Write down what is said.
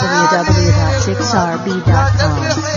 www.6rb.com.